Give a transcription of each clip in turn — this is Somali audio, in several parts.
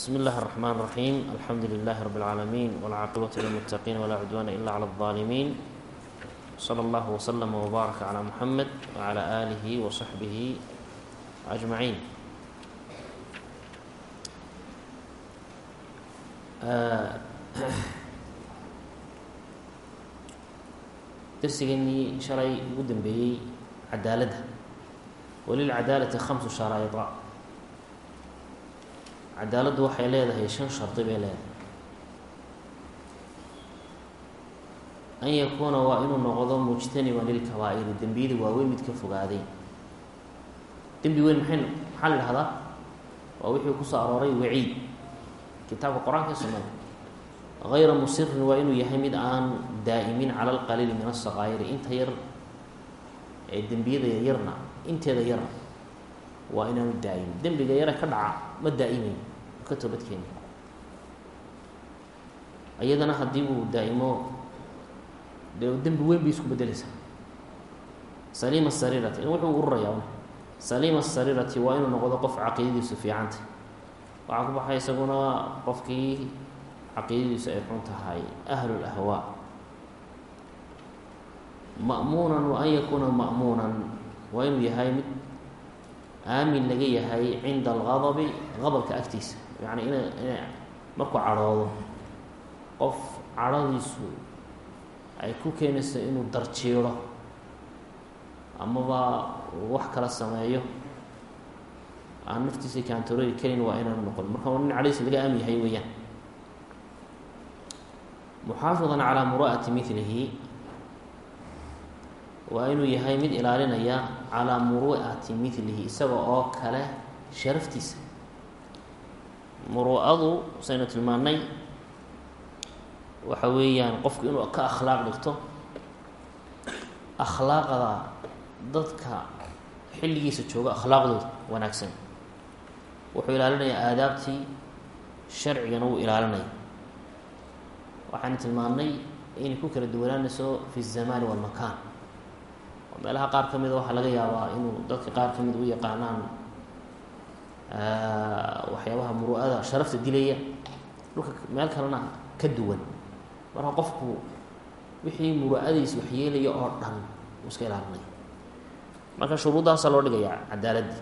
بsم الlh الرحمن الرحيم الحمdu لله رب العاalمين والcاaqبة للمتقين ولا عدوان إلا على الظالمين صلى الله وسلم وbارك على محمد وعلى آله وصحبه أجمعين darsigeenii shalay ugu dambeeyey cadaaladda walilcadaalati khamsu sharaaida cadaaladdu waxay leedahay shan shardi bay leedahay. An yakuuna waa inuu noqdo mujtaniban lilkabaa'iri dembiyada waaweyn mid ka fogaaday. Dembi weyn maxay maxaa la dhahdaa waa wixii ku soo arooray waciid. Kitaabka qur'aanka ee sunnada. Hayra musirin waa inuu yahay mid aan daa'imin cala alqaliili min asaqaa'iri inta yar ee dembiyada yaryarna inteeda yara waa inaanu daa'imin dembiga yare ka dhaca ma daa'imeyn ka toobadkeeni iyadana haddii uu daa'imo dee dembi weyn bay isku bedeleysaa saliima sarirati wuxuu ururayaa saliima sarirati waa inuu noqdo qof caqiidadiisu fiicanta waxaa ku baxay isaguna qofkii caqiidadiisu ay xun tahay ahlu ma'muunan wa yakuuna ma'muunan waa inuu yahay mid aamin laga yahay cinda algadabi gadabka agtiisa yacni ina ina markuu cadhoodo qof cadhadiisu ay ku keenayso inuu darjiiro amaba wax kala sameeyo aan naftiisa kaantaroori karin waa inaanu noqon. Marka waa nin cadhadiisa laga aamin yahay weeyaan. Muxaafidan calaa mura'ati milihi waa inuu yahay mid ilaalinaya calaa muru'ati milihi isaga oo kale sharaftiisa muru'adu saynu tilmaanay waxa weeyaan qofku inuu ka akhlaaq dhigto akhlaaqda dadka xilligiisa jooga akhlaaqdooda wanaagsan wuxuu ilaalinayaa aadaabtii sharcigana wuu ilaalinaya waxaan tilmaanay inay ku kala duwanaanayso fi الzamaani wاlmakaan oo meelaha qaar ka mida waxaa laga yaabaa inuu dadka qaar ka mid u yaqaanaan waxyaabaha muru'ada sharafta dilaya dhulka meel kalena ka duwan. Marka qofku wixii muru'adiisa waxyeelaya oo dhan uu iska ilaalinaya marka shuruuddaasaa loo dhigaya cadaaladdi.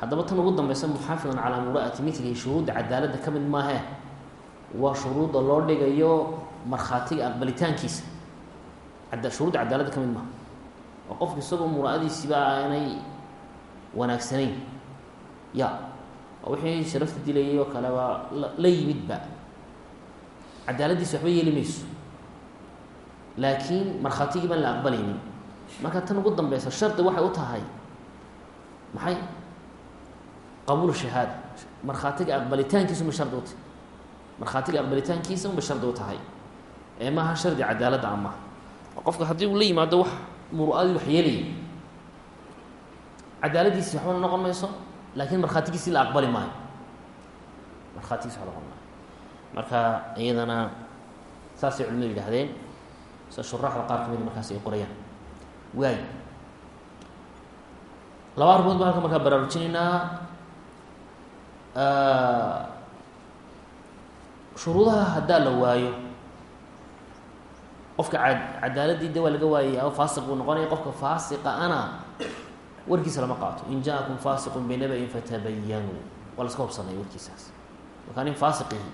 Haddaba tan ugu dambeysa muxaafidan calaa muru'ati milihi shuruudda cadaaladda ka mid maahee waa shuruudda loo dhigayo markhaatiga aqbalitaankiisa shuruudda cadaaladda ka mid maha oo qofka isagoo muraadiisiiba aanay wanaagsanayn ya. Wixii sharafta dilayay oo kaleba la yimidba. Cadaaladdiisi waxba yeeli mayso. Laakiin markhaatigii baan la aqbalaynin. Marka tan ugu dambeysa shardi waxay u tahay maxay? Qabuul shahaada. Markhaatiga aqbalitaankiisu ma shardi u tahay. Markhaatiga aqbalitaankiisa unbay shardi u tahay. Ee maaha shardi cadaaladda ama qofka haddii uu la yimaado wax muru'adii wax yeelaya cadaaladdiisi waxbana noqon mayso laakiin markhaatigiisi la aqbali maayo. Markhaatigiisi wa noqon maayo. Marka iyadana saasay culimadu yidhahdeen sida shuraaxda qaar ka mida markaas ay qorayaan. Waay. Laba arrimood baan halka markaa baraarujinaynaa shuruudaha haddaa la waayo qofka a cadaaladii de waa laga waayaya faasiq buu noqonaya qofka faasiqa ana warkiisa lama qaato. In jaakum faasiqun binaba-in fatabayanuu waa laska hobsanaya warkiisaas. Markaa nin faasiqihi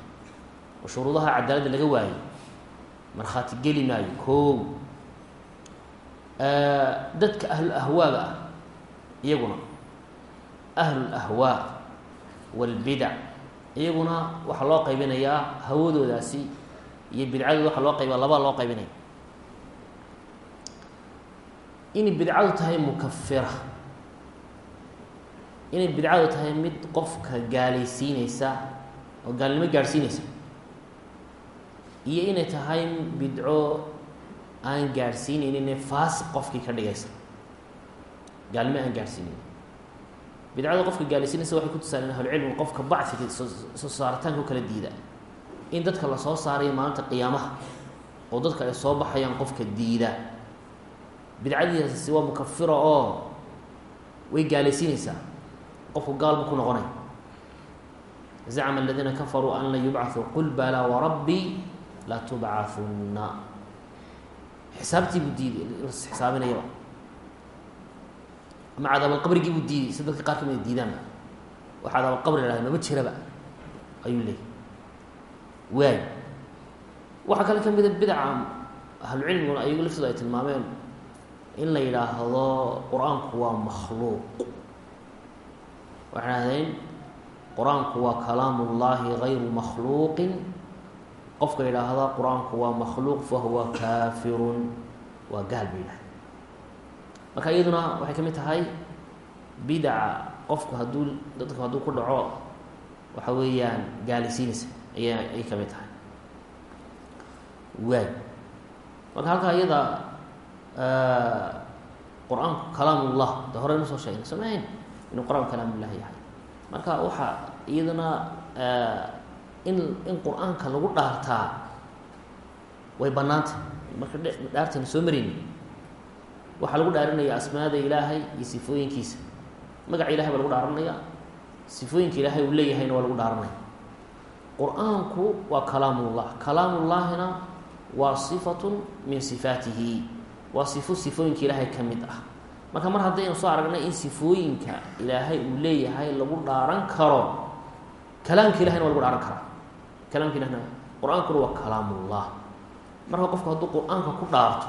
oo shuruudaha cadaaladda laga waayo markhaati geli maayo koow dadka ahlul ahwaaga ah iyaguna ahlul ahwaa walbidac iyaguna waxaa loo qaybinayaa hawadoodaasi iyo bidcadooda waxaa loo qayba labaa loo qaybinaya. Inay bidcadu tahay mukafira inay bidcadu tahay mid qofka gaalaysiineysa oo gaalnimo gaadhsiineysa iyo inay tahay bidco aan gaadhsiineynin faasiq qofkii ka dhigaysa. Gaalnimo aan gaadhsiineyn bidcada qofka gaalaysiinaysa waxay ku tusaaleen ahlucilmiga qofka bacfiga soo saaritaanka u kala diida. In dadka la soo saarayo maalinta qiyaamaha oo dadka ay soo baxayaan qofka diida. Bidcadiisi waa mukafira oo way gaalaysiinaysaa qofku gaal buu ku noqonaya zacma aladiina kafaruu an lan yubcaثuu qul balaa warabbii latubcahunna xisaabtii buu diiday xisaabinayaba ama cadaabalqabrigii buu diiday si dadka qaar kamida diidaanba wax cadaabalqabri la hahda mama jiraba ayuu leeyay waay waxaa kale ka mida bidaca ahlucilmiguna ayagu laftooda ay tilmaameen in la yidhaahdo qur'aanku waa makhluuq waxay dhahdeen qur'aanku waa kalaamu ullaahi gayru makhluuqin. Qofka yidhaahda qur'aanku waa makhluuq fahuwa kaafirun. Waa gaal bay yidhahdeen marka iyaduna waxay ka mid tahay bidaca qofku hadduu dadku hadduu ku dhaco waxa weeyaan gaalisiinaysa aya ay ka mid tahay. Waay marka halkaa iyada qur'aanku kalaamullah de horeynu soo sheegnay samayn inuu qur'aanku kalaamullah yahay. Marka waxaa iyadana in in qur'aanka lagu dhaartaa way banaantay marka dhaartayna soo marayni. Waxaa lagu dhaarinaya asmaada ilaahay iyo sifooyinkiisa. Magaca ilahay baa lagu dhaaranaya sifooyinka ilaahay uu leeyahayna waa lagu dhaaranaya. Qur'aanku waa kalaamullah kalaamullahina waa sifatun min sifaatihi. Waa sifo sifooyinka ilaahay ka mid ah marka mar haddaynu soo aragnay in sifooyinka ilaahay uu leeyahay lagu dhaaran karo kalaamka ilahayna waa lagu dhaaran karaa. Kalaamka ilahna qur'aankuna waa kalaamullah. Marka qofku hadduu qur'aanka ku dhaarto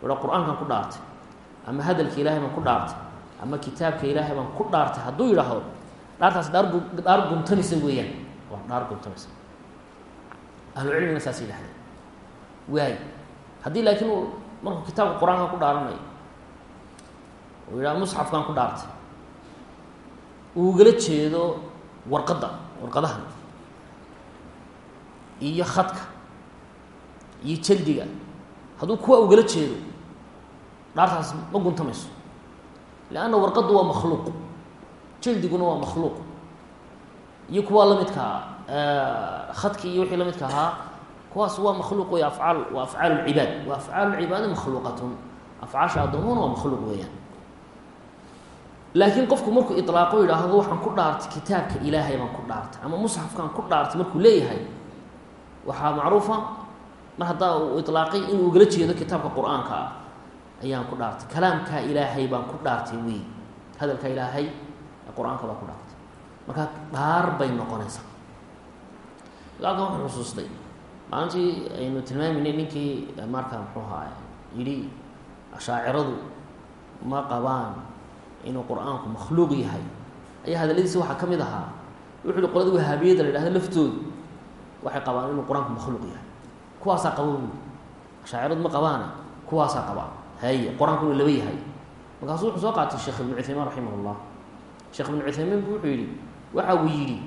a qur'aankan ku dhaartay ama hadalka ilahay baan ku dhaartay ama kitaabka ilaahay baan ku dhaartay hadduu yidhaahdo dhaartaas dhaar gu dhaar guntamisa weeyaan. Waa dhaar guntamisa ahlucilmigana saas yidhahdeen waay haddii laakiin uu markuu kitaabka qur'aanka ku dhaaranayo uu yidhaha ku dhaartay. Uu ugala jeedo warqadda warqadahan iyo khadka iyo jaldiga. Hadduu kuwa ugala jeedo dhaartaas ma guntamayso. Leanna warqaddu waa makhluuq jildiguna waa makhluuq. Iyo kuwaa lamidkaa khadki iyo wixii lamidka ahaa kuwaas waa makhluuq wey afcaal waa afcaal lcibaad waa afcaal lcibaadi makhluuqatun. Afcaasha addoomuhuna waa makhluuq weeyaan laakiin qofku markuu ilaaqo yidhaahdo waxaan ku dhaartay kitaabka ilaahay baan ku dhaartay. Ama musxafkaan ku dhaartay markuu leeyahay waxaa macruufa mar haddaa uu ilaaqay inuu ugala jeedo kitaabka qur'aanka ah ayaan ku dhaartay. Kalaamkaa ilaahay baan ku dhaartay wey hadalka ilaahay ee qur'aanka baan ku dhaartay. Marka dhaar bay noqonaysaa. Alkan waxaan xusuustay maalintii aynu tilmaaminay ninkii marka muxuu ahaa yidhi ashaaciradu ma qabaan inuu qur'aanku makhluuq yahay. Ayaa hadaladiisa waxaa ka mid ahaa. Wuxu uhi qolada wahaabiyadda la yidhahda laftoodu waxay qabaan inuu qur'aanku makhluuq yahay. Kuwaasaa qaba buui ashaaciradu ma qabaana kuwaasaa qabaa haye qur'aanku inuu laba yahay. Markaasuu wuxuu soo qaatay sheekh ibnu cuthaymaan raximah llah sheekh ibnu cuthaymiin bu wuxuu yihi waxa uu yidhi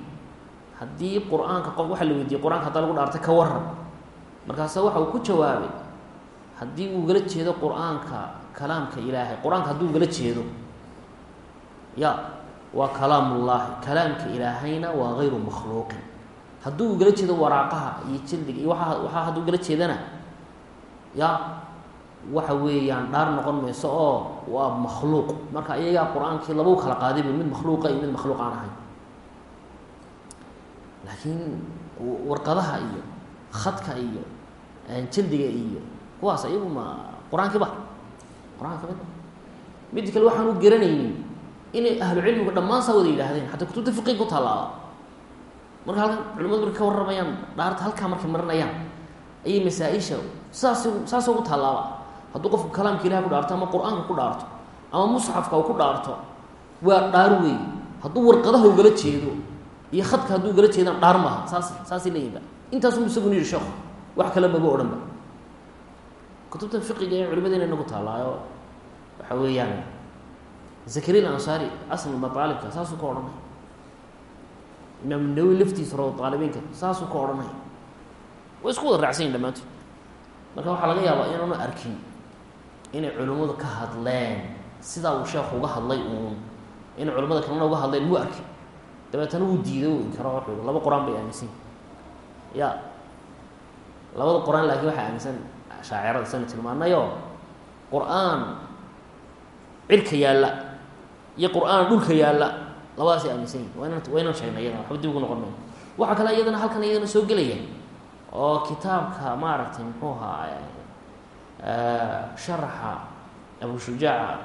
haddii qur'aanka qof waxa la weydiiyey qur'aanka haddaa lagu dhaartay ka waran markaasa waxa uu ku jawaabay haddii uu gala jeedo qur'aanka kalaamka ilaahay qur'aanka hadduu gala jeedo ya waa kalaamullaahi kalaamka ilaahayna waa gayru makhluuqin. Hadduu ugala jeedo waraaqaha iyo jildiga iyo waa waxaa hadduu gala jeedana ya waxa weeyaan dhaar noqon mayso oo waa makhluuq. Marka iyagaa qur'aankii labu kala qaadayba mid makhluuqa iyo mid makhluuq aan ahayn laakiin warqadaha iyo khadka iyo jildiga iyo kuwaas iyagu ma qur'aankii ba? Qur'aanka mid kale waxaan u garanaynin inay ahlu cilmigu dhammaan saa wada yidhaahdeen. Xataa kutubta fiqiga ku taalaaba marka halkan culimadu markay ka warramayaan dhaarta halkaa markay marinayaan ayay masaa-isha saas saas ugu taalaaba hadduu qofku kalaamka ilahay ku dhaarto ama qur'aanka ku dhaarto ama musxafka uu ku dhaarto waa dhaar weey. Hadduu warqadaha ugala jeedo iyo khadka hadduu ugala jeedaan dhaar maaha. Saas saasay leeyihinba intaasuu isagun yihi sheekhu. Wax kale maba odhan ba. Kutubta fiqiga ee culimadeena inagu taalaayo waxa weeyaan zakariya alansaari asl mataalibka saasuu ka odhanay. Imaam nawi laftiisa raw aalibiinka saasuu ka odhanay. Way isku wada raacsan yihiin dhamaantood marka waxaa laga yaabaa inaanu arkin inay culimmadu ka hadleen sidaa uu sheekhu uga hadlay uun. Inay culimmada kalena uga hadleen muu arkin. Dabeetana wuu diiday u inkaro wuxuu laba qur'aan bay aaminsan. Ya labada qur'aan laakiin waxaa aaminsan shaacirada sana tilmaanayo qur'aan cirka yaalla iyo qur'aan dhulka yaalla labadaasay aaminsan yihiin waa sheegnay iyadana waxba dib ugu noqon mayno waxaa kale iyadana halkan iyadana soo gelaya oo kitaabka maaragtay muxuu ahaa sharaxa abu shujaaca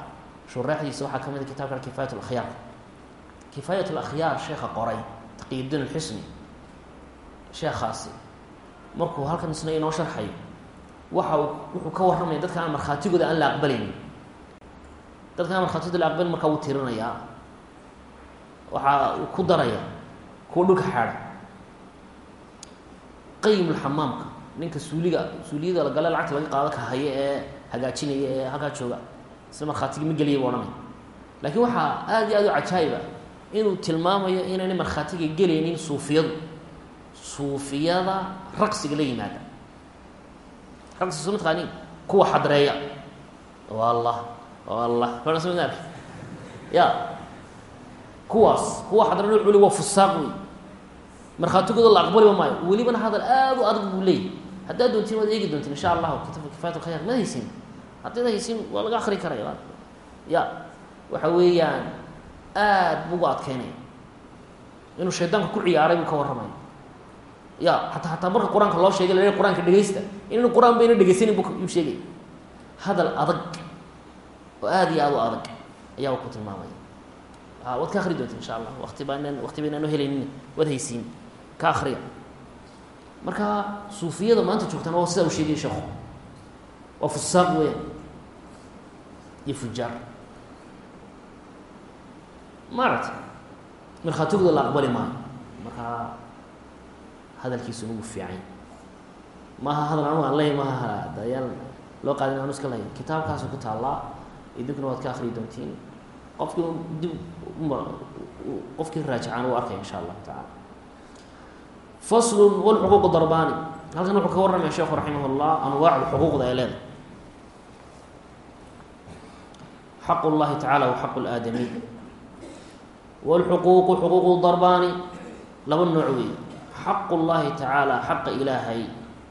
shuraaxdiisa waxaa ka mid a kitabka kifayat lakhyaar kifaayat lakhyaar sheekha qoray taqiyudiin alxusni sheekhaasi. Markuu halkan isna inoo sharxayo waxa uu wuxuu ka warramaya dadka aan markhaatigooda aan la aqbalaynin dadka aan markhaatigooda la aqbalin markaa wuu tirinayaa waxaa uu ku daraya kuwa dhulka xaadha. Qayimulxamaamka ninka suuliga suuliyada lagale lacagta laga qaado ka haya ee hagaajinaya ee halkaa jooga isna markhaatigi ma geliya bu odhanaya. Laakiin waxaa aada iyo aada u cajaayiba inuu tilmaamayo inaynay markhaatiga gelaynin suufiyadu. Suufiyada raqsiga la yimaada. Raqsi soo mataqaaniin kuwa xadreeya o allah o allah ar ya. Kuwaas kuwa xadreeya wuxuu le waa fusaaq wey markhaatigooda la aqbaliba maayo. Welibana hadal aada u adag buu leeyahy haddaad doontiin waad eegi doontiin insha allahu kitabka kifayat lkhayar ma haysin. Haddaad haysin waa laga akri karaya ya. Waxa weeyaan aad bugu adkeynaya. Inuu shaydaanka ku ciyaaray buu ka warramaya. Ya. Hataa hataa marka qur'aanka loo sheegay la qur'aanka dhegeysta inaynu qur'aan bayna dhegeysanin bu yuu hadal adag oo aada iyo aada u adag ayaa ku tilmaamaya waad ka akri doonta insha allah wati baan waqti baynaan helaynin waad haysiin ka akriya marka suufiyada maanta joogtana waa sidaa u sheegay sheekhu waa fusaaq weeyaan iyo fujaar maaragta markhaatigooda la aqbali maayo markaa hadalkiisuna wuu fiican maaha hadal anu aan ley maaha ayaan loo qaadin anu iska lay kitaabkaasi ku taallaa idinkuna waad ka akriyi doontiin qofkii dib qofkii raajicaan u arkay insha allahu tacaala faslun walxuquuq darbaani halkan wuxuu ka warramaya sheekhu raximah llah anwaacda xuquuqda ay leedahay xaq llahi tacala wa xaq laadamiy wlxuquuqu xuquuqu darbaani laba nooc weeye xaqu llahi tacaala xaqa ilaahay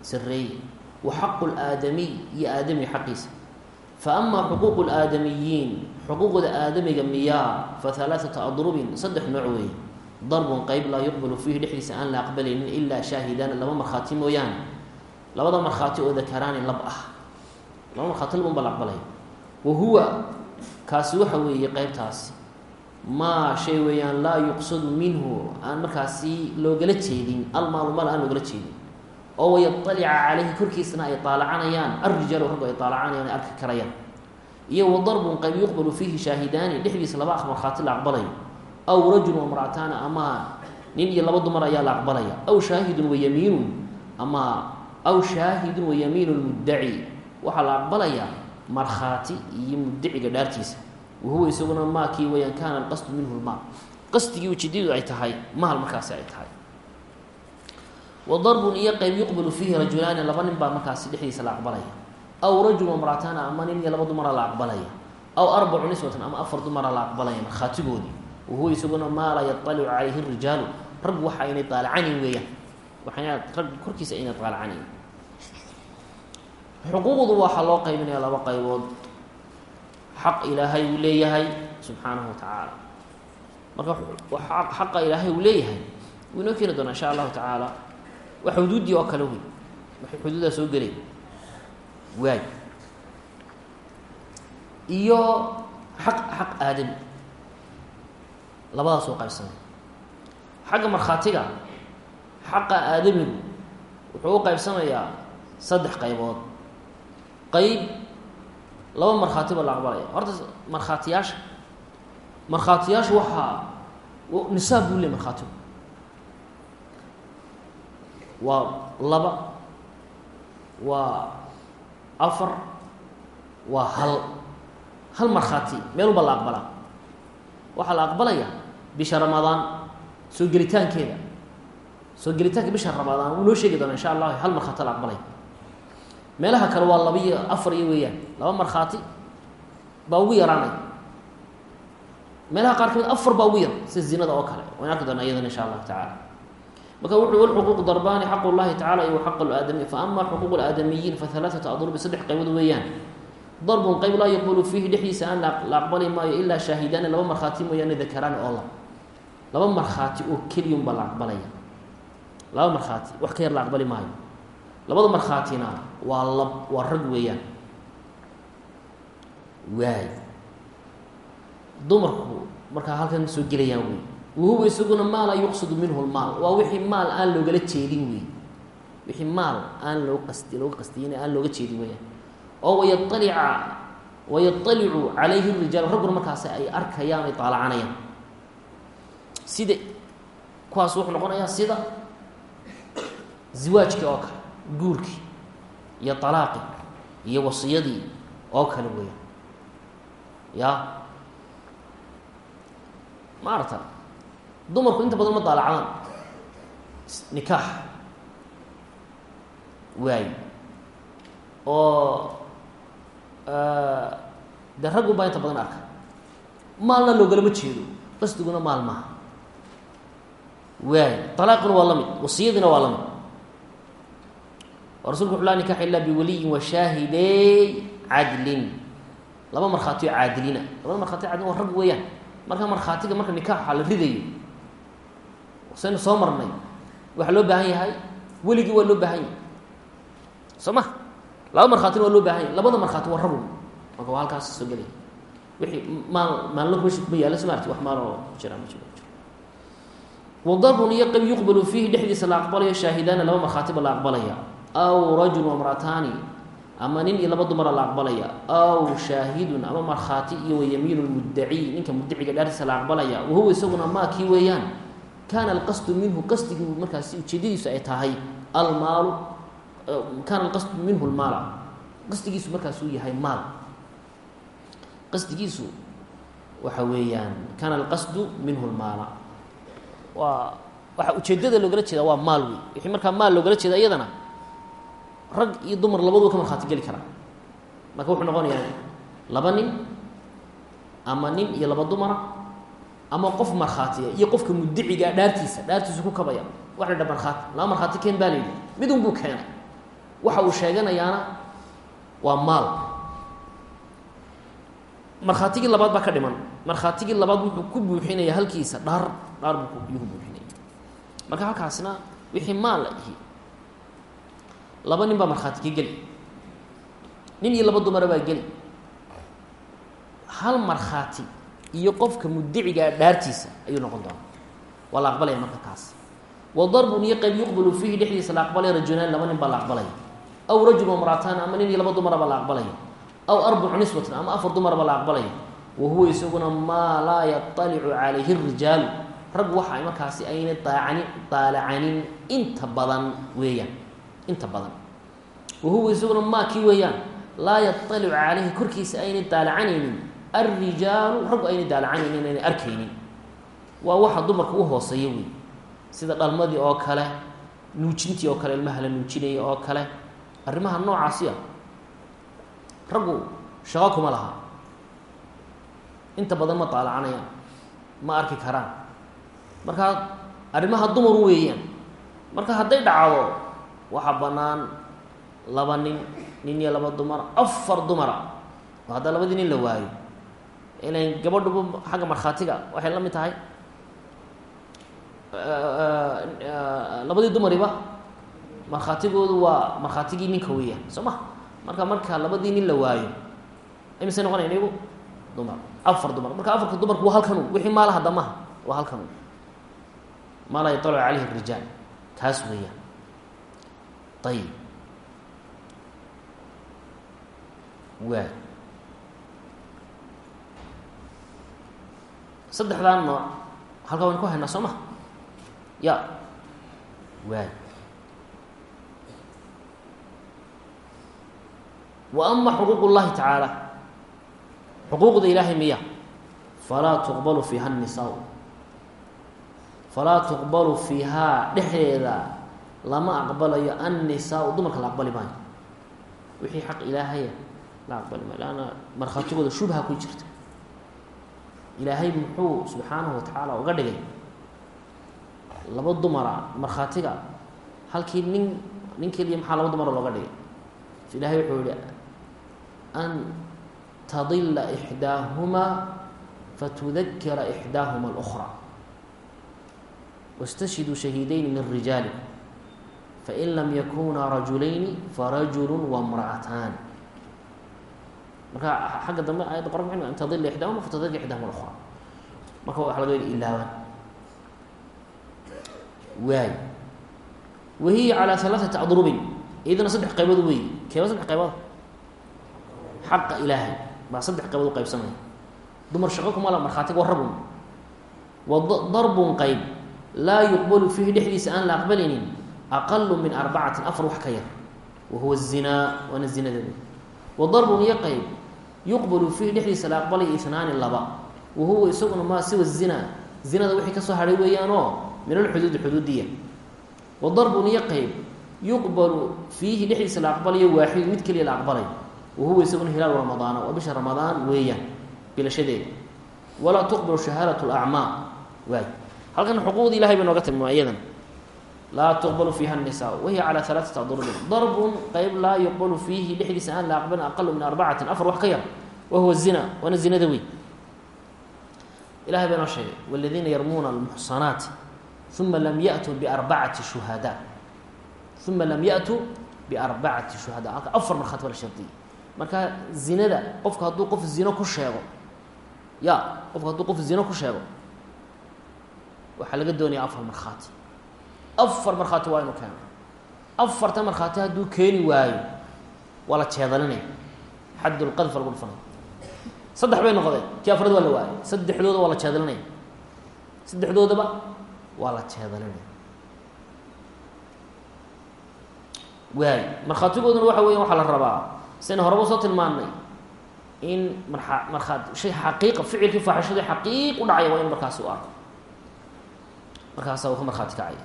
sareeye wa xaqu laadamiy iyo aadamiga xaqiisa faama xuquuqu laadamiyiin xuquuqda aadamiga miyaa fa halaaثata adrubin saddex nooc weeye darbun qeyb laa yuqbalu fiihi dhexdiisa aan la aqbalaynin ilaa shaahidaana laba markhaati mooyaane labada markhaati oo dakaraani lab ah laba markhaati lab un baa la aqbalaya wa huwa kaasi waxa weeye qeybtaasi maa shay weeyaan laa yuqsadu minhu aan markaasi loogala jeedin almaalu maal aan loogala jeedin oo wayatalica caleyhi korkiisana ay taalacanayaan alrijaalu raggu ay taalacanayaan ay arki karayaan. Iyo wa darbun qayb yuqbalu fiihi shaahidaani dhexdiisa laba markhaati la aqbalayo aw rajulu wamra'ataana ama nin iyo laba dumar ayaa la aqbalaya. Aw shaahidun wayamiinun ama aw shaahidun wayamiinu lmuddaci waxaa la aqbalayaa markhaati iyo muddaciga dhaartiisa. Wahuwa isaguna maakii weyaan kaana alqasdu minhu lmaal qasdigii ujeedadu ay tahay maal markaasi ay tahay wa darbun iyo qeyb yuqbalu fiihi rajulaani laba nin baa markaasi dhexdiisa la aqbalaya. Aw rajul wamra'ataana ama nin iyo laba dumara la aqbalaya. Aw arbacu niswatan ama afar dumara la aqbalaya markhaatigoodii wahuwa isaguna maa laa yaطalicu calayhi rijaalu. Rag waxa aynay daalacanayn weeyaan. Waxayna rag korkiisa aynay daalacanayn xuquuqdu waxaa loo qaybinaya laba qaybood. Xaq ilaahay uu leeyahay subxaanahu watacaala marka xaqa ilaahay uu leeyahay wuu inoo keeni doonaa insha allahu tacaala waa xuduuddii oo kale wey waxay xuduuddaa soo gelay waay. Iyo xaq xaq aadami labadaas oo qaybsamay xagga markhaatiga xaqa aadamigu wuxuu u qaybsamayaa saddex qaybood. Qeyb laba markhaati baa la aqbalaya. Horta markhaatiyaasha markhaatiyaashu waxaa nisaab buu ley markhaatigu waa laba waa afar waa hal. Hal markhaati meel unbaa la aqbalaa waxaa la aqbalaya bisha ramadaan soo gelitaankeeda. Soo gelitaanka bisha ramadaan wuu noo sheegi doona insha allah hal markhaati la aqbalaya meelaha kale waa laba iyo afar iyo weeyaan. Laba markhaati baa ugu yaraanay. Meelaha qaar ka mid afar baa ugu yar sida zinada oo kale. Wayn arki doona iyadana insha allahu tacala marka wuxuu walxuquuq darbaani xaqu llahi tacala iyo xaq laadami fa ama xuquuq laadamiyiin fa halaaثata adrubi saddex qaybood weeyaan. Darbun qayb laa yuqbalu fiihi dhexdiisa aan la aqbali maayo ilaa shaahidaani laba markhaati mooyaane dakaraani oo lab laba markhaati oo keliyun baa la aqbalaya. Laba markhaati wax ka yar la aqbali maayo. Labada markhaatina waa lab waa rag weeyaan. Waay dumarku markaa halkan soo gelayaan wey wahuwa isaguna maa laa yuqsadu minhu lmaal. Waa wixii maal aan loogala jeedin wey wixii maal aan loo qasti looga qastiyin aan looga jeedin weyaan oo wayatalica wayatalicu calayhi rijaal. Ragguna markaasi ay arkayaan ay taalacanayaan sida kuwaas wuxuu noqonayaa sida ziwaajkii oo kale guurkii iyo alaaqii iyo wasiyadii oo kale weeyaan ya? Ma aragta dumarku inta badan ma daalacdaan nikaax. Waay oo de raggun baa inta badan arka. Maalna loogalama jeedo. Qasdiguna maal maaha. Waay alaaquna waa la mid. Wasiyadiina waa la mid. Oo rasulku wuxu la nikax ila biwaliyin wa shaahidey cadlin laba markhaatiyo caadilina. Labada markhatiyo cadilin waa rag weeyaan. Marka markhaatiga marka nikaaxa la ridayo saynu soo marnay. Waxaa loo baahan yahay? Weligii waa loo baahan yahay. Soo ma? Laba markhaatina waa loo baahan yahay. Labada markhaati waa ragu marka halkaas soo gelaya wixii maal maallo mesh ma yaalla soo maarti wax maal oo jira ma jiro wadarbun iyo qab yuqbalu fiihi dhexdiisa la aqbalayo shaahidaana laba markhaatiba la aqbalaya. Aw rajul wamrataani ama nin iyo laba dumara la aqbalaya. Aw shaahidun ama markhaati iyo wayamiinu lmuddaciy ninka muddaciga dhaartiisa la aqbalaya. Wahuwa isaguna maa kii weeyaan kaana alqasdu minhu qasdigii markaasi ujeedadiisu ay tahay almaalu kaana alqasdu minhu lmaala qasdigiisu markaasuu yahay maal qasdigiisu waxa weeyaan kaana alqasdu minhu lmaala waa waxa ujeedada loogala jeeda waa maal wey wixii markaa maal loogala jeeda iyadana rag iyo dumar labaduu ka markhaati geli karaa marka wuxuu noqonayaa laba nin ama nin iyo laba dumara ama qof markhaatiya iyo qofka mudiciga dhaartiisa dhaartiisu ku kabaya waxa la dha markhaati laba markhaati keen baa la yidhi. Midun buu keenay. Waxa uu sheeganayaana waa maal. Markhaatigii labaad baa ka dhiman. Markhaatigii labaad wuxuu ku buuxinaya halkiisa dhaar dhaar buu yuu ku buuxinaya. Marka halkaasna wixii maal ihi laba nin baa markhaati ka geli. Nin iyo laba dumara baa geli. Hal markhaati iyo qofka mudicigaa dhaartiisa ayuu noqon doonaa. Waa la aqbalaya marka kaas. Wa darbun iyo qayb yuqbalu fiihi dhexdiisa la aqbalaya rajulaan laba nin baa la aqbalaya. Aw rajul wamrataan ama nin iyo laba dumara baa la aqbalaya. Aw arbacu niswatin ama afar dumara baa la aqbalaya. Wa huwa isaguna maa laa yaطalicu calayhi rijaalu rag waxa markaasi ayna daacani daalacanin inta badan weeyaan. Inta badan. Wa huwa isaguna maa kii weeyaan laa yaطalicu calayhi korkiisa aynay daalacanaynin alrijaalu raggu aynay daalacanaynin aynay arkaynin waa waxa dumarka u hooseeya wey sida dhalmadii oo kale nuujintii oo kale ilmaha la nuujinaya oo kale arrimaha noocaasi ah raggu shaqo kuma laha inta badan ma daalacanayaan ma arki karaan markaa arrimaha dumaru weeyaan marka hadday dhacdo waxaa bannaan laba nin nin iyo laba dumara afar dumara oo haddaa labadii nin la waayo ilan gabadhuba xagga markhaatiga waxay la mid tahay. Labadii dumariba markhaatigoodu waa markhaatigii ninka weeyaan soo ma? Marka marka labadii nin la waayo imise noqonayn iyagu dumar afar dumar. Marka afarka dumarku waa halkan wixii maala hadda maha waa halkan maa laa calayhi rijaal kaas weeyaan ayib waay saddexdaa nooc halka waynu ku haynaa soo ma? Ya. Waay. Wa ama xuquuq اllahi tacaala xuquuqda ilaahay miya falaa tuqbalu fiiha nisaa falaa tuqbalu fiihaa dhexdeeda lama aqbalayo annisaau dumarka la aqbali maayo. Wixii xaq ilaahaya la aqbali maayo lanna markhaatigooda shubha ku jirta ilaahay muxuu subxaanahu watacaala uga dhigay laba dumara markhaatiga halkii nin nin keliya maxaa laba dumara looga dhigay ilaahay wuxuu yihi an tadila ixdaahumaa fatudakira ixdaahuma اlأkhra wاstashhiduu shahiidayni min rijaalikum fain lam yakunaa rajulayni farajulu wamra'ataan marka agga dambe aayadda qora m tadil ixdaahuma fatadil ixdaahuma lra marka waa laga ilaaban waay. Wahiya calaa alaaati adrubin iyadana saddex qaybood wey keeba saddex qaybood? Xaqa ilaahay. Baa saddex qaybood uqaybsamaya dumar shaqo kuma la markhaatiga waa rabun wa darbun qayb. Laa yuqbalu fiihi dhexdiisa aan la aqbalinin aqalu min arbacati afar wax ka yar. Wahuwa الzinaa waana zinadeeda wa darbun iyo qayb. Yuqbalu fiihi dhexdiisa la aqbalaya ihnaani laba. Wa huwa isaguna maa siwa zinaa zinada wixii ka soo hadhay weeyaanoo min alxuduudi xuduudiya wa darbun iyo qayb. Yuqbalu fiihi dhexdiisa la aqbalayo waaxid mid keliya la aqbalayo wa huwa isaguna hilaalu ramadaana waa bisha ramadaan weeyaan bilashadeeda walaa tuqbalu shahaadat lacmaa waay. Halkan xuquuqda ilahay bay nooga tilmaama iyadan laa tuqbalu fiiha nisaa wahiya calaa alaaati adrubin darbun qayb laa yuqbalu fiihi dhexdiisa aan la aqbalin aqalu min arbacatin afar wax ka yar wa huwa zina waana zinada wey ilahay baa noo sheegay waladiina yarmuuna almuxsanaati uma lam yatuu biarbacati shuhadaa uma lam yatuu biarbacati shuhada halka afar markhaati baa la shardiyay marka zinada qofku hadduu qof zino ku sheego ya qofku hadduu qof zino ku sheego waxaa laga doonaya afar markhaati afar markhaati waa inu keeno afarta markhaati hadduu keeni waayo waa la jeedalinaya xaddulqadfa lagu dhufanaya saddex bay noqdeen kii afraad waa la waayay. Saddexdooda waa la jeedalinaya saddexdoodaba waa la jeedalinaya waay markhaatigooduna waxa weya waxaa la rabaa. Sidayna horeba soo tilmaannay in marka markhaati shay xaqiiqa ficilkii faaxishadii xaqiiq u dhacaya waa in markaasi u arko. Markaasaa uu ka markhaati kacaya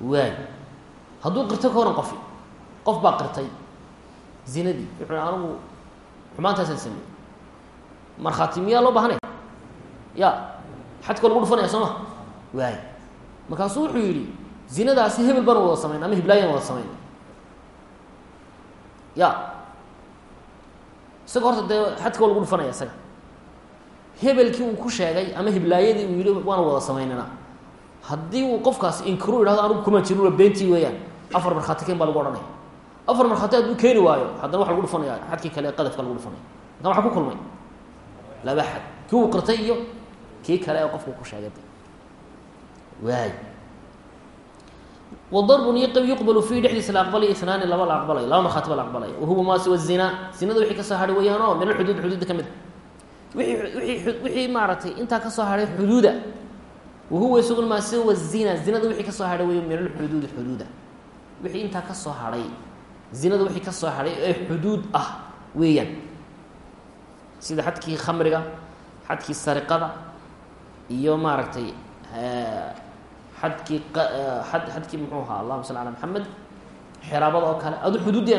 waay hadduu qirtay ka horan qofi. Qof baa qirtay. Zinadii. Wuxuu anigu xumaantaasaan sameeyey. Markhaati miyaa loo baahanay ya xadka lagu dhufanaya soo ma. Waay markaasuu wuxuu yidhi zinadaasi hebel baan wada samayn ama hiblaayan wada samayn ya isaga horta dee xadka waa lagu dhufanaya isaga. Hebelkii uu ku sheegay ama hiblaayadii uu yihi waana wada samaynana haddii uu qofkaas inkiru ihahdo anugu kuma jirin waa beentii weeyaan. Afar markhaati ken baa lagu odhanaya. Afar markhaati hadduu keeni waayo haddana waxa lagu dhufanaya xadkii kale qadafka lagu dhufanaya. Marka waxaa ku kulmay. Laba xad. Kii uu qirtay iyo kii kale ee qofku ku sheegay. Waay. Wadarbun yqb yuqbalu fiihi dhexdiisa la aqbalaya inaani laba la aqbalayo laba markhaati ba la aqbalaya wahuwa maa siwa zinaa zinada wixii ka soo hadhay weeyaan oo min alxuduud xuduudda ka mid. A wii wixii maaragtay wahuwa isaguna maa ka soo hadhay weya min alxuduudi intaa ka soo hadhay zinada wixii ka soo hadhay ee xuduud ah weeyaan sida xadkii khamriga xadkii sariqada iyo maaragtay xadkii ad xadkii muxuu ahaa allahuma salli ala oo kale adu xuduuddii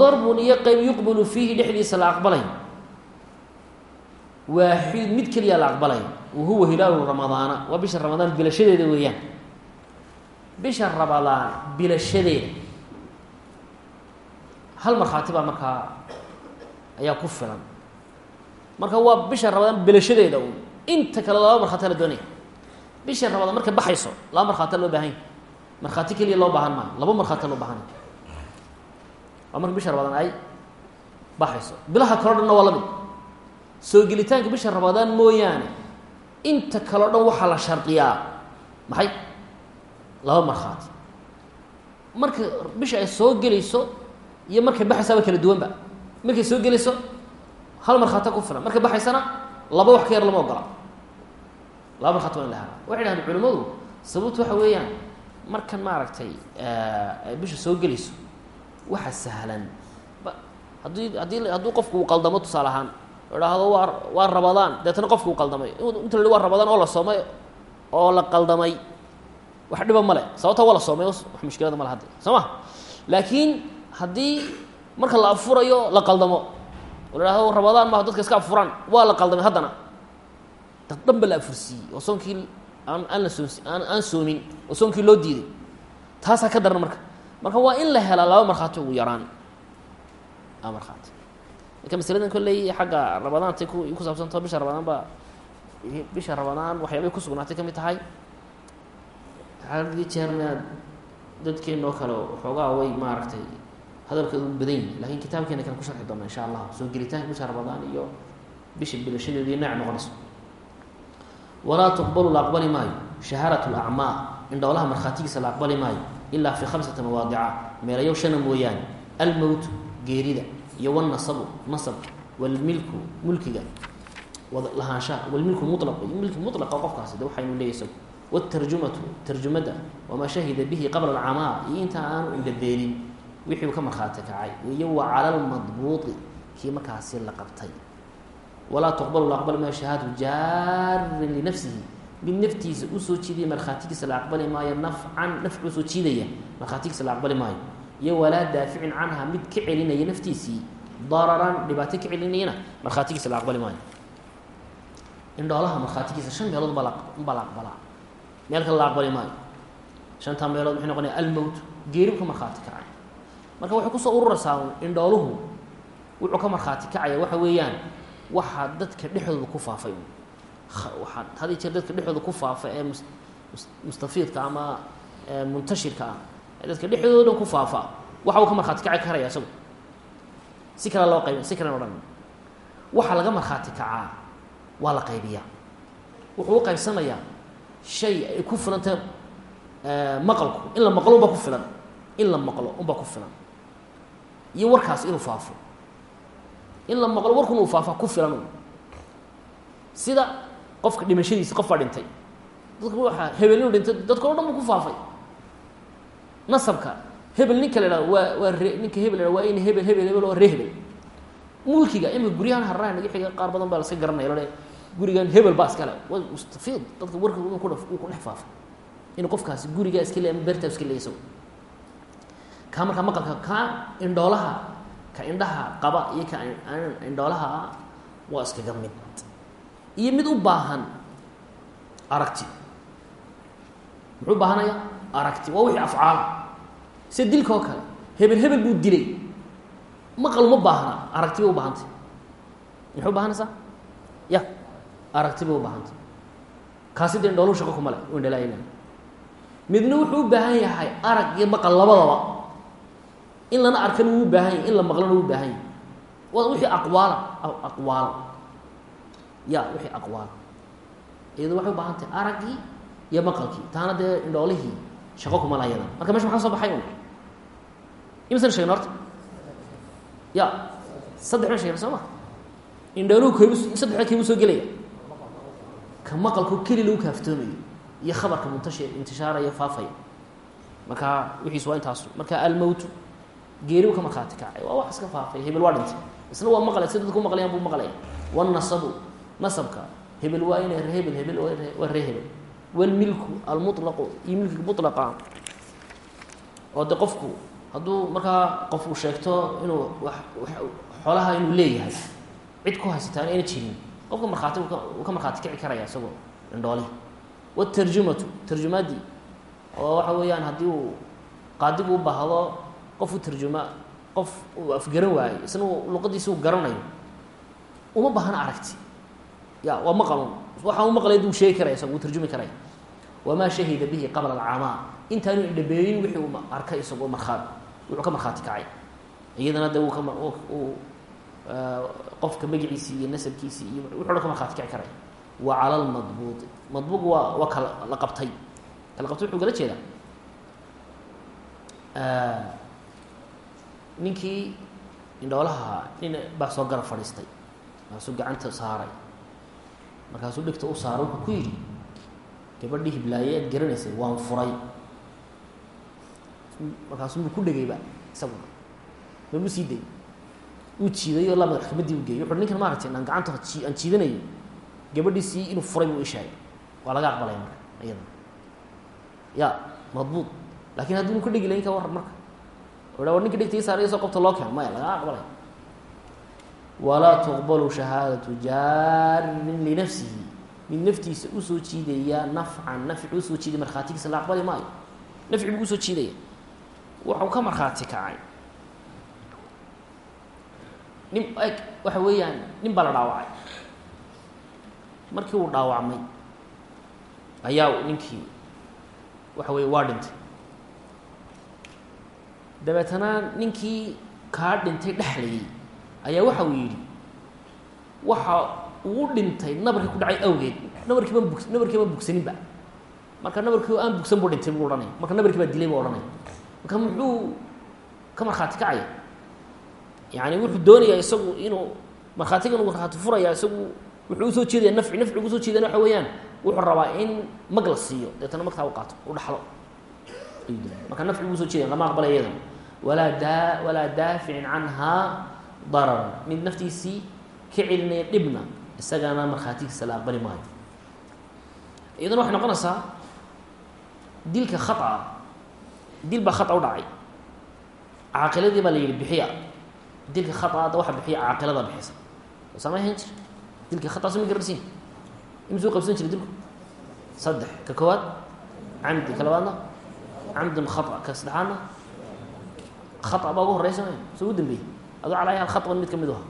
darbun iyo qeyb yuqbalu fiihi dhexdiisa la aqbalay waaxid mid keliya la aqbalay wa huwa hilaalu ramadaana. Waa bisha ramadaan bilashadeeda weeyaan. Bisha ramadaan bilashadeeda. Hal markhaati baa markaa ayaa ku filan. Marka waa bisha ramadaan bilashadeeda un inta kale laba markhaati la doonaya bisha ramadaan markay baxayso laba markhaati loo baahanya markhaati keliya loo baahan maayo laba markhaati loo baahanay waa marka bisha ramadaan ay baxayso. Bilaha kaleo dhanna waa la mid. Soo gelitaanka bisha ramadaan mooyaane inta kaleo dhan waxaa la shardiyaa maxay? Laba markhaati marka bisha ay soo gelayso iyo markay baxaysaaba kala duwanba. Markay soo gelayso hal markhaati ku filan. Markay baxaysana laba wax ka yar lama ogola. Laba markhaati waa in la hela waxay dhahdeen culimmadu sababtu waxa weeyaan markan maaragtay ay bisha soo gelayso waxa sahlan. Haddii haddii hadduu qofku uu qaldamo tusaale ahaan idhaahdo waa waa rabadaan deetana qofku uu qaldamay inta la waa rabadaan oo la soomay oo la qaldamay wax dhiba male sababta waa la soomay wax mushkilada male hadda soo laakiin haddii marka la afurayo la qaldamo. Oo la rabadaan maaha dadka iska afuraan. Waa la qaldamay haddana. Dad dhan ba la afursiiyey. Oo soonkii aan aan la soonsi aan aan soomin oo soonkii loo diiday. Taasaa ka daran marka. Marka waa in la helaa laba markhaati ugu yaraan. Laba markhaati marka masaladan kolley xagga rabadaantay ku saabsantaho bisha rabadaan baa bisha ramadaan waxyaabay ku sugnaatay ka mid tahay. Hadii jeerna dadkeenoo kale waxoogaa way maaragtay hadalkeedu badan yihi laakiin kitaabkeena kale ku sharxi doona insha allah soo gelitaanka bisha ramadaan iyo bisha bilashadeedu nooc noqonayso walaa tuqbalu la aqbali maayo shahaarat lacmaa indhoolaha markhaatigiisa la aqbali maayo ilaa fi khamsati mawaadica meelayow shana mooyaane almowtu geerida iyo wnasabu nasabka walmilku mulkiga lahaanshaha walmilku mulaq milki mulaqa qofkaasi de waxaynu leeyahy isagu. Wاtarjumatu tarjumada wamaa shahida bihi qabla alcamaa iyo inta aanu indhabeelin wixii uu ka markhaati kacay iyo wa cala lmadbuuطi kii markaasi la qabtay. Walaa tuqbalu la aqbali maayo shahaadatu jaarin linafsihi mid naftiisa u soo jiidaya markhaatigiisa la aqbali maayo nafcan nafc u soo jiidaya markhaatigiisa la aqbali maayo iyo walaa daaficin canha mid ka celinaya naftiisii. Dararan dhibaato ka celinayana markhaatigiisa la aqbali maayo. Indhoolaha markhaatigiisa shan meelood baa la aqbalaa meel kale la aqbali maayo. Shantaa meelood maxay noqonaya almowt geeri ka markhaati kacay marka waxay ku soo ururaysaa indhooluhu wuxuu ka markhaati kacaya waxa weeyaan waxaa dadka dhexdooda ku faafay waxaa had jeer dadka dhexdooda ku faafa ee mus mustafiidka ama muntashirka ah dadka dhexdooda dhan ku faafa. Waxa uu ka markhaati kaci karaya isagu. Si kale loo qayb si kalen odhan waxa laga markhaati kacaa waa la qaybiyaa. Wuxuu u qaybsanayaa shay ay ku filanta maqalku. In la maqlo unbaa ku filan. In la maqlo unbaa ku filan. Iyo warkaas inuu faafo. In la maqlo warkuna uu faafa ku filan sida qofka dhimashadiisa qof baa dhintay. Dadku waaa hebel dhintay dadka o dhan bu ku faafay nasabka. Hebel ninka la ihahdo waa waa re ninka hebel la waa in hebel hebel hebel oo ree hebel mulkiga imika guryahan harraha naga xiga qaar badan baa laska garanaya lole gurigan hebel baa iskale wa mustafiid dadka warka ku uu ku dhex faafay in qofkaasi gurigaa iska le ama beertaa iska isago kaa markaa maqalka kaa indhoolaha ka indhaha qaba iyo ka indhoolaha ah waa iskaga mid. Iyo mid u baahan aragti. Muxuu baahanaya aragti waa wixii afcaala sida dilka kale hebel hebel buu dilay. Maqal ma baahna aragti bay u baahantay. Muxuu baahanaysaa ya aragti bay u baahantay. Kaasi dee indhooluhu shaqo kuma le u indhalaaynaa midna wuxuu baahan yahay arag iyo maqal labadaba. In lana arkana wuu baahan yahy in la maqlana wuu baahan yahy waa wixii aqwaala aqwaala ya wixii aqwaala iyado waxay u baahan tahay araggii iyo maqalkii. Taana dee indhoolihii shaqo kuma la yadan marka meesha maxaa soo baxay un imisan shegna horta. Ya saddex ban shegna soo ma? Indhooluhu kaybu saddexda kaybu soo gelaya? Ka maqalku keli lagu kaaftoomayo. Iyo khabarka muntashi intishaaraya faafaya. Marka wixiis waa intaasu. Marka almowtu geeriu ka markhaati kacay. Waa wax iska faafay hebel waa dhintay. Isna waa maqlay si dadku maqlayaan buu maqlaya nasabka. Hebel waa ina hebel hebel waa wlmilku almulaqu iyo milkiga mulaqa oo de qofku hadduu markaa qofku sheegto inuu xoolaha inuu leeyahay cid ku haysataan ayna jirin qofka markhaati uu ka markhaati kici karaya isagoo indhoole. Wtarjumatu tarjumadii oo waxa weeyaan haddii uu qaadigu u bahdo qof u tarjuma qof uu afgaran waayo isna luqadiisa u garanayo. Uma baahna aragti. Ya waa maqalun waxa u maqlay duu sheegi karaya isaga uu tarjumi karaya wamaa shahida bihi qabla alcamaa intaanu indhabeeyin wixii uu arkay isagoo markhaat wuxuu ka markhaati kacay. Iyadana de uu kama uu qofka magaciisii iyo nasabkiisii iyo wuxuu dhan ka markhaati kici karaya wa cala lmadbuuطi madbuuq waa waa kala la qabtay. Kala qabtay wuxuu kala jeedaa. Ninkii indhoolaha nin baa soo garab fadhiistay markaasuu gacanta saaray markaasuu dhigta u saaray wuxuu ku yidhi gabadhii hiblaaye aad garanaysay waan furay. Markaasuu muu ku dhegayba isaguna mamu sii day uu jiiday oo la madaxkamadii u geeyay. Wuxu ninkan maaragtay aan gacanta aan jiidanayo gabadhiisii inuu furay buu ishaagay waa laga aqbalaya marka iyadana ya madbuud. Lakin haddii nu ka dhegi layin ka waran marka. O war ninka dhegtii saar soo qabta loo keeno maya laga aqbalaya walaa tuqbalu shahaadatu jaarin linafsihi mid naftiisa u soo jiidaya nafcan nafci u soo jiidaya markhaatigiisa la aqbali maayo nafci buu u soo jiidaya waxau ka markhaati kacay nin eg waxa weeyaan nin baa la dhaawacay markii uu dhaawacmay ayaa ninkii waxa weye waa dhintay dabeetana ninkii kaa dhintay dhexlayay ayaa waxa uu yidhi waxa uu dhintay nabarkii ku dhacay awgeed nabarkii baan bug nabarkii baan bugsaninba. Marka nabarkii aan bugsan buu dhintay buu odhanaya marka nabarkii baa dilay buu odhanaya marka muxuu ka markhaati kacaya? Yani wuxuu doonayaa isagu inuu markhaatigan uu markhaati furaya isagu wuxuu u soo jeedaya nafci nafcigu u soo jeedana waxa weeyaan wuxuu rabaa in mag la siiyo deetana magtaa u qaato u dhaxlo. Marka nafcigu u soo jeedaya lama aqbalay walaa daa walaa daaficin canhaa dararan mid naftiisii ka celinaya dhibna isagaana markhaatigiisa la aqbali maayo. Iyaduna waxay noqonaysaa dilka khaطa dil baa khaa u dhacay. Caaqiladii baa la yihi bixiya. Dilka khaa da waxa bixiya caaqilada bixisa. Samay jir. Dilka khaa suma garansiin imisuu qabsan jira dilku? Saddex. Ka koowaad? Camdi ka labaadna? Camdun khaa ka saddexaadna? Khaa baa ugu horeysa so ugu dambeeyey adoo calaa yaal mid ka mid ah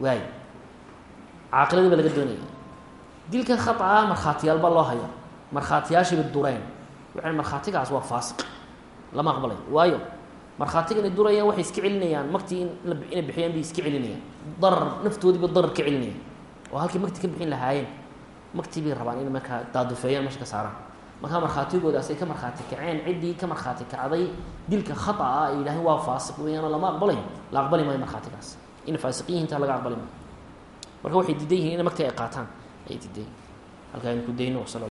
waay caaqiladii baa laga doonaya dilka khata ah markhaatiyaalba loo haya markhaatiyaashiiba dureen waxay markhaatigaas waa faasiq lama aqbalay waayo markhaatiga inay durayaan waxay iska celinayaan maktii inay bixiyaan bay iska celinayaan darar naftoodiiba darar ka celinayaan oo halkii makti ka bixin lahaayeen maktii bay rabaan inay markaa daadufeeyaan meesha ka saaraan markaa markhaatigoodaas ay ka markhaati kaceen ciddii ka markhaati kacday dilka khata'a ay yidhaaheen waa faasiq weeyaanoo lama aqbalay la aqbali maayo markhaatigaas. Inay faasiqiyihintaa laga aqbali maayo. Marka waxay diidan yihiin ina maktii ay qaataan. Ayay diidan halkaa aynu ku dayno